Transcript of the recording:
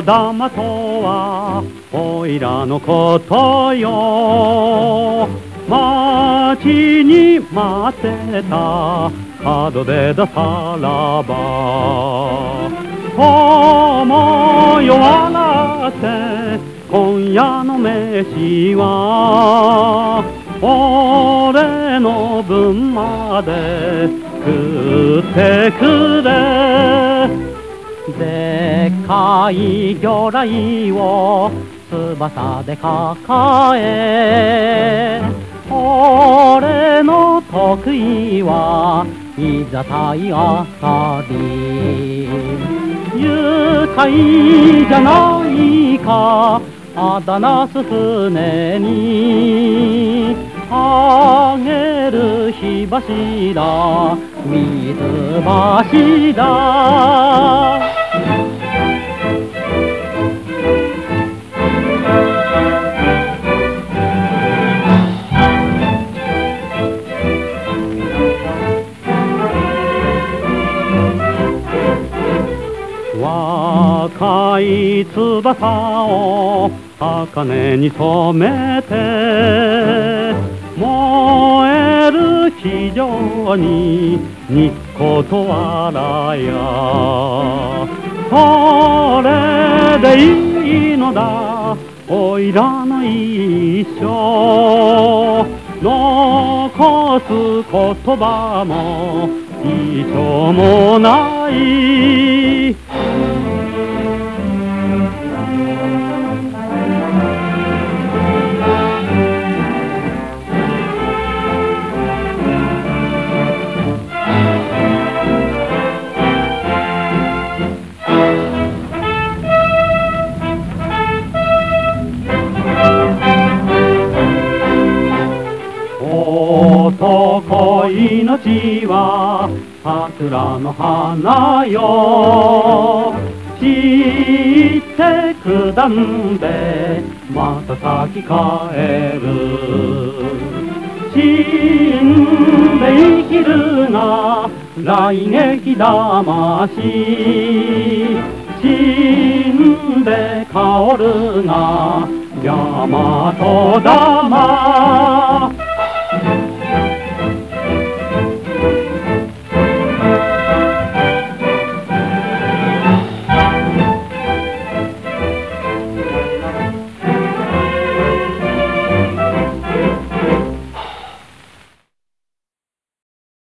マとはおいらのことよ。待ちに待ってた角でださらば。思いを笑って今夜の飯は俺の分まで食ってくれ。でっかい魚雷を翼で抱え俺の得意はいざ体当たり愉快じゃないかあだなす船にあげる火柱水柱い翼を茜に染めて燃える地上ににっこと笑や。それでいいのだおいらの一生。残す言葉も一生もない。命は桜の花よ。散ってくだんでまた咲き返る。死んで生きるが来劇魂死んで香るが大和玉。